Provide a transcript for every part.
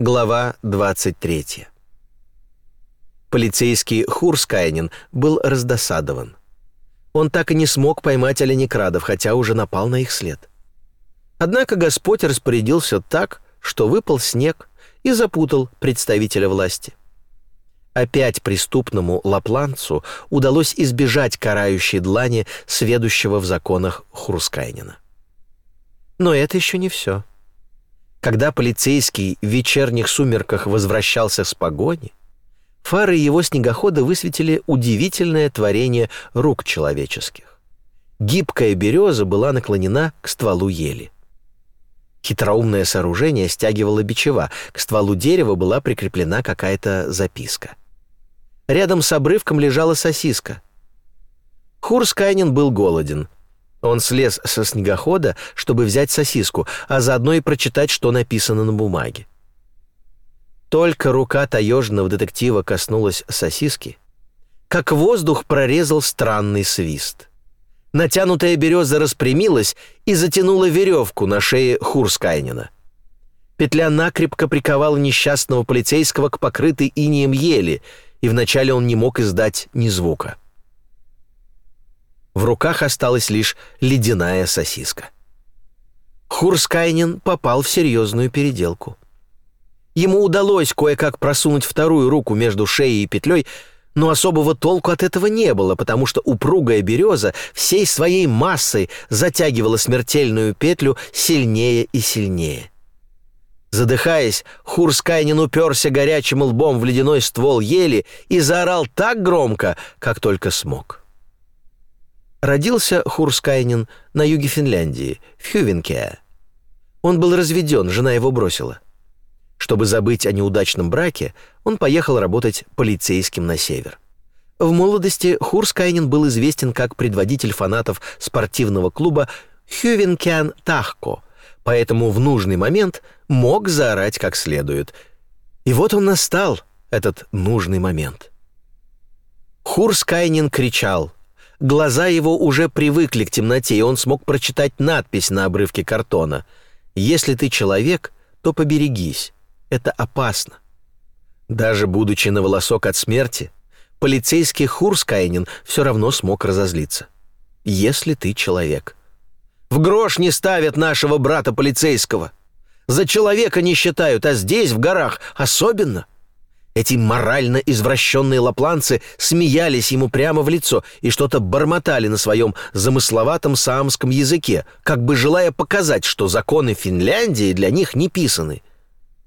Глава 23. Полицейский Хурскайнин был раздосадован. Он так и не смог поймать оленекрадов, хотя уже напал на их след. Однако Господь распорядился так, что выпал снег и запутал представителя власти. Опять преступному лапланцу удалось избежать карающей длани сведущего в законах Хурскайнина. Но это еще не все. Когда полицейский в вечерних сумерках возвращался с погони, фары его снегохода высветили удивительное творение рук человеческих. Гибкая береза была наклонена к стволу ели. Хитроумное сооружение стягивало бичева, к стволу дерева была прикреплена какая-то записка. Рядом с обрывком лежала сосиска. Хурскайнин был голоден — он слез со снегохода, чтобы взять сосиску, а заодно и прочитать, что написано на бумаге. Только рука таежного детектива коснулась сосиски, как воздух прорезал странный свист. Натянутая береза распрямилась и затянула веревку на шее Хурскайнина. Петля накрепко приковала несчастного полицейского к покрытой инеем ели, и вначале он не мог издать ни звука. — в руках осталась лишь ледяная сосиска. Хурскайнин попал в серьезную переделку. Ему удалось кое-как просунуть вторую руку между шеей и петлей, но особого толку от этого не было, потому что упругая береза всей своей массой затягивала смертельную петлю сильнее и сильнее. Задыхаясь, Хурскайнин уперся горячим лбом в ледяной ствол ели и заорал так громко, как только смог. Родился Хурскайнин на юге Финляндии, в Хювенке. Он был разведен, жена его бросила. Чтобы забыть о неудачном браке, он поехал работать полицейским на север. В молодости Хурскайнин был известен как предводитель фанатов спортивного клуба Хювенкян Тахко, поэтому в нужный момент мог заорать как следует. И вот он настал, этот нужный момент. Хурскайнин кричал — Глаза его уже привыкли к темноте, и он смог прочитать надпись на обрывке картона. «Если ты человек, то поберегись. Это опасно». Даже будучи на волосок от смерти, полицейский Хурскайнин все равно смог разозлиться. «Если ты человек». «В грош не ставят нашего брата полицейского. За человека не считают, а здесь, в горах, особенно». Эти морально извращенные лапланцы смеялись ему прямо в лицо и что-то бормотали на своем замысловатом саамском языке, как бы желая показать, что законы Финляндии для них не писаны.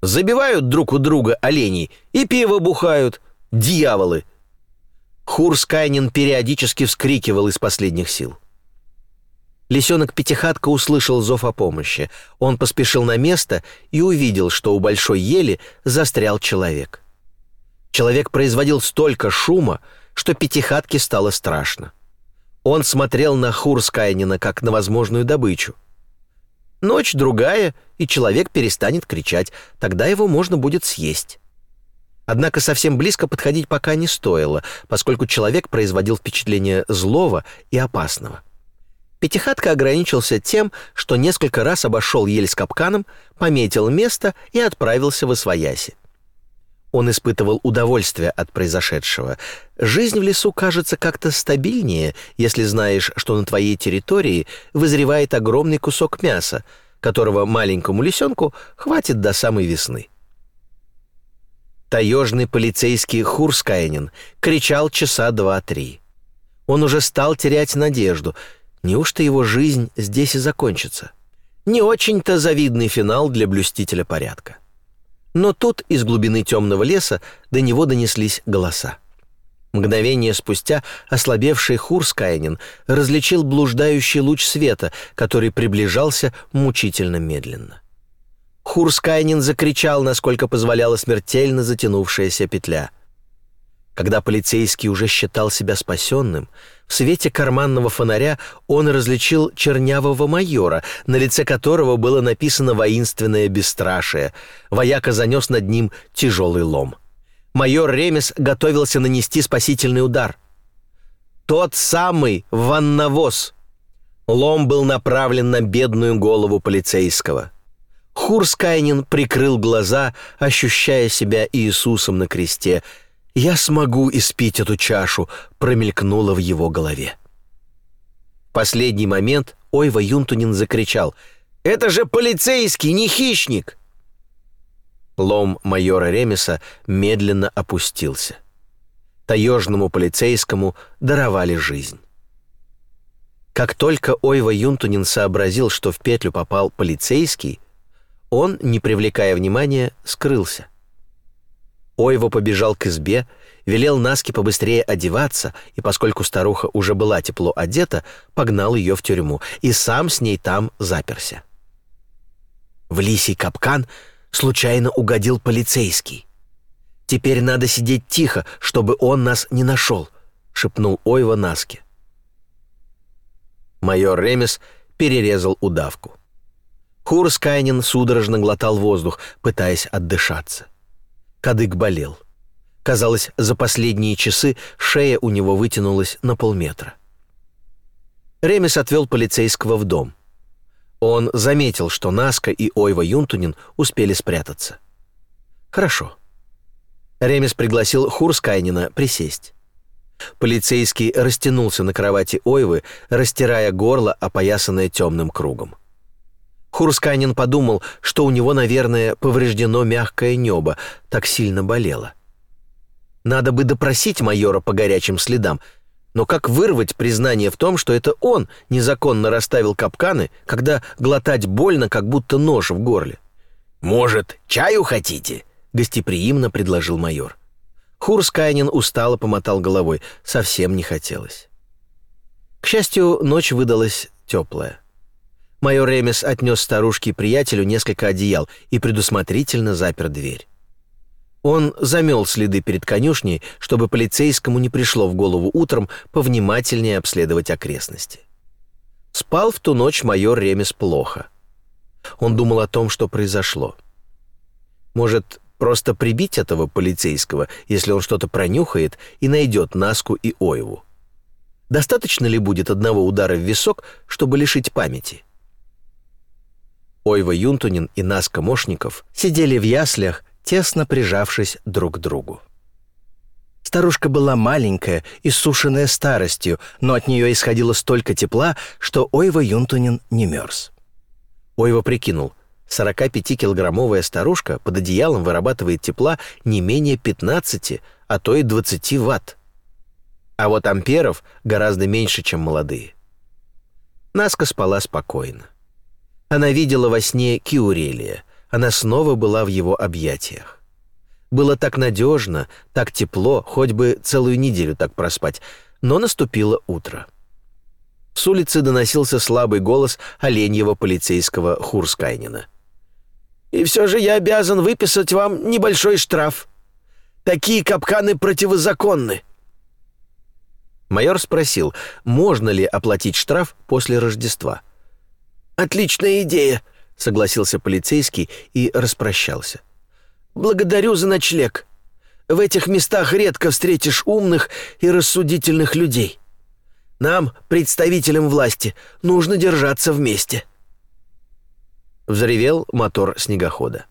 Забивают друг у друга оленей и пиво бухают. Дьяволы! Хурскайнин периодически вскрикивал из последних сил. Лисенок Пятихатка услышал зов о помощи. Он поспешил на место и увидел, что у большой ели застрял человек. Человек производил столько шума, что пятихатке стало страшно. Он смотрел на Хурскайнина как на возможную добычу. Ночь другая, и человек перестанет кричать, тогда его можно будет съесть. Однако совсем близко подходить пока не стоило, поскольку человек производил впечатление злого и опасного. Пятихатка ограничился тем, что несколько раз обошел ель с капканом, пометил место и отправился в Освояси. Он испытывал удовольствие от произошедшего. Жизнь в лесу кажется как-то стабильнее, если знаешь, что на твоей территории вызревает огромный кусок мяса, которого маленькому лисенку хватит до самой весны. Таежный полицейский Хурскайнин кричал часа два-три. Он уже стал терять надежду. Неужто его жизнь здесь и закончится? Не очень-то завидный финал для блюстителя порядка. Но тут из глубины темного леса до него донеслись голоса. Мгновение спустя ослабевший Хурскайнин различил блуждающий луч света, который приближался мучительно медленно. Хурскайнин закричал, насколько позволяла смертельно затянувшаяся петля — когда полицейский уже считал себя спасенным, в свете карманного фонаря он различил чернявого майора, на лице которого было написано воинственное бесстрашие. Вояка занес над ним тяжелый лом. Майор Ремес готовился нанести спасительный удар. Тот самый ванновоз. Лом был направлен на бедную голову полицейского. Хурскайнин прикрыл глаза, ощущая себя Иисусом на кресте. «Я смогу испить эту чашу», — промелькнуло в его голове. В последний момент Ойва Юнтунин закричал «Это же полицейский, не хищник!» Лом майора Ремеса медленно опустился. Таежному полицейскому даровали жизнь. Как только Ойва Юнтунин сообразил, что в петлю попал полицейский, он, не привлекая внимания, скрылся. Ойва побежал к избе, велел Наске побыстрее одеваться, и поскольку старуха уже была тепло одета, погнал ее в тюрьму и сам с ней там заперся. В лисий капкан случайно угодил полицейский. «Теперь надо сидеть тихо, чтобы он нас не нашел», — шепнул Ойва Наске. Майор Ремес перерезал удавку. Хурскайнин судорожно глотал воздух, пытаясь отдышаться. Кадык болел. Казалось, за последние часы шея у него вытянулась на полметра. Ремес отвел полицейского в дом. Он заметил, что Наска и Ойва Юнтунин успели спрятаться. «Хорошо». Ремес пригласил Хурскайнина присесть. Полицейский растянулся на кровати Ойвы, растирая горло, опоясанное темным кругом. Хурсканин подумал, что у него, наверное, повреждено мягкое небо, так сильно болело. Надо бы допросить майора по горячим следам, но как вырвать признание в том, что это он незаконно расставил капканы, когда глотать больно, как будто нож в горле? «Может, чаю хотите?» — гостеприимно предложил майор. Хурскайнин устало помотал головой, совсем не хотелось. К счастью, ночь выдалась теплая. Майор Ремес отнес старушке и приятелю несколько одеял и предусмотрительно запер дверь. Он замел следы перед конюшней, чтобы полицейскому не пришло в голову утром повнимательнее обследовать окрестности. Спал в ту ночь майор Ремес плохо. Он думал о том, что произошло. Может, Просто прибить этого полицейского, если он что-то пронюхает и найдет Наску и Оеву. Достаточно ли будет одного удара в висок, чтобы лишить памяти? Ойва Юнтунин и Наска Мошников сидели в яслях, тесно прижавшись друг к другу. Старушка была маленькая, иссушенная старостью, но от нее исходило столько тепла, что Ойва Юнтунин не мерз. Ойва прикинул, 45-килограммовая старушка под одеялом вырабатывает тепла не менее 15, а то и 20 ватт. А вот амперов гораздо меньше, чем молодые. Наска спала спокойно. Она видела во сне Киурелия. Она снова была в его объятиях. Было так надежно, так тепло, хоть бы целую неделю так проспать, но наступило утро. С улицы доносился слабый голос оленьего полицейского Хурскайнина. И все же я обязан выписать вам небольшой штраф. Такие капканы противозаконны». Майор спросил, можно ли оплатить штраф после Рождества. «Отличная идея», — согласился полицейский и распрощался. «Благодарю за ночлег. В этих местах редко встретишь умных и рассудительных людей. Нам, представителям власти, нужно держаться вместе». Взревел мотор снегохода.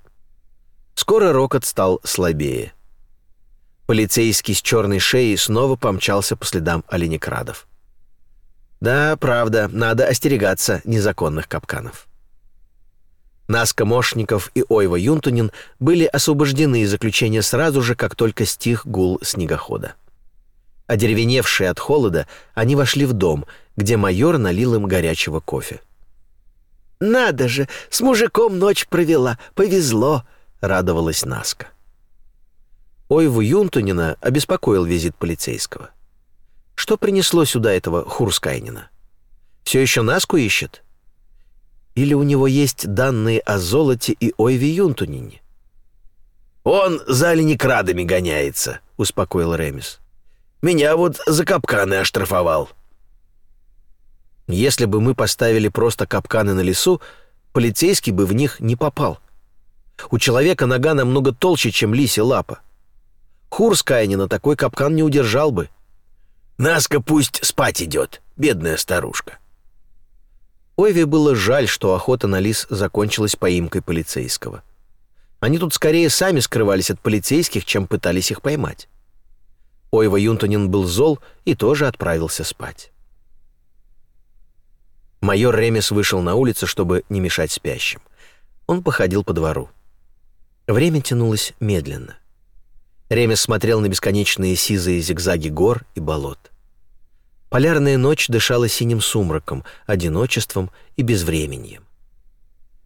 Скоро рокот стал слабее. Полицейский с черной шеей снова помчался по следам оленекрадов. Да, правда, надо остерегаться незаконных капканов. Наска Мошников и Ойва Юнтунин были освобождены из заключения сразу же, как только стих гул снегохода. Одеревеневшие от холода, они вошли в дом, где майор налил им горячего кофе. «Надо же, с мужиком ночь провела, повезло!» — радовалась Наска. Ойву Юнтунина обеспокоил визит полицейского. Что принесло сюда этого Хурскайнина? Все еще Наску ищет? Или у него есть данные о золоте и Ойве Юнтунине? «Он за оленекрадами гоняется», — успокоил Ремис. «Меня вот за капканы оштрафовал». Если бы мы поставили просто капканы на лесу, полицейский бы в них не попал. У человека нога намного толще, чем лисья лапа. Хурскайни на такой капкан не удержал бы. Наска пусть спать идет, бедная старушка. Ойве было жаль, что охота на лис закончилась поимкой полицейского. Они тут скорее сами скрывались от полицейских, чем пытались их поймать. Ойва Юнтонин был зол и тоже отправился спать. Майор Ремес вышел на улицу, чтобы не мешать спящим. Он походил по двору. Время тянулось медленно. Ремес смотрел на бесконечные сизые зигзаги гор и болот. Полярная ночь дышала синим сумраком, одиночеством и безвременьем.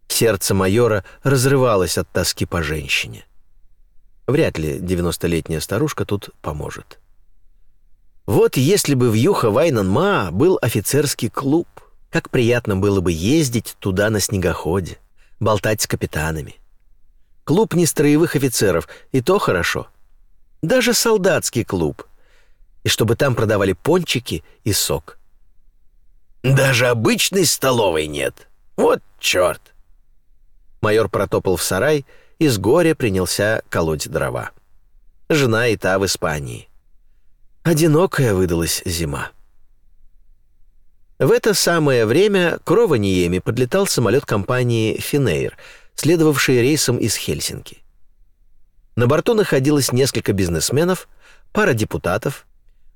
Сердце майора разрывалось от тоски по женщине. Вряд ли девяностолетняя старушка тут поможет. Вот если бы в Юха Вайнан-Ма был офицерский клуб, как приятно было бы ездить туда на снегоходе, болтать с капитанами. Клуб нестроевых офицеров, и то хорошо. Даже солдатский клуб. И чтобы там продавали пончики и сок. Даже обычной столовой нет. Вот черт. Майор протопал в сарай и с горя принялся колоть дрова. Жена и та в Испании. Одинокая выдалась зима. В это самое время к Рованиеме подлетал самолет компании «Финейр», следовавший рейсом из Хельсинки. На борту находилось несколько бизнесменов, пара депутатов,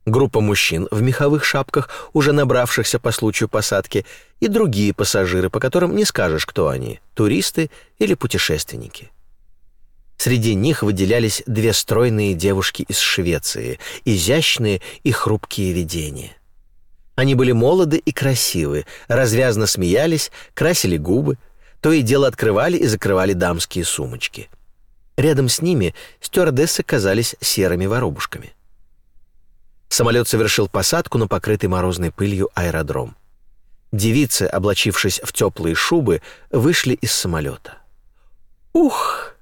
группа мужчин в меховых шапках, уже набравшихся по случаю посадки, и другие пассажиры, по которым не скажешь, кто они — туристы или путешественники. Среди них выделялись две стройные девушки из Швеции, изящные и хрупкие видения. Они были молоды и красивы, развязно смеялись, красили губы, то и дело открывали и закрывали дамские сумочки. Рядом с ними стюардессы казались серыми воробушками. Самолет совершил посадку на покрытый морозной пылью аэродром. Девицы, облачившись в теплые шубы, вышли из самолета. «Ух!»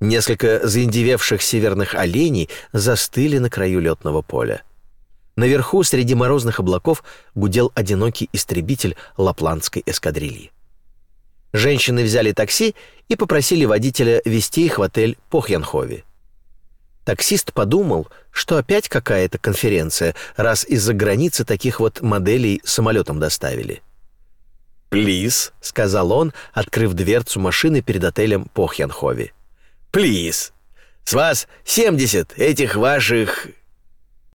Несколько заиндевевших северных оленей застыли на краю летного поля. Наверху, среди морозных облаков, гудел одинокий истребитель лапландской эскадрильи. Женщины взяли такси и попросили водителя везти их в отель Похьянхови. Таксист подумал, что опять какая-то конференция, раз из-за границы таких вот моделей самолетом доставили. «Плиз», — сказал он, открыв дверцу машины перед отелем Похьянхови. Плиз. С вас 70 этих ваших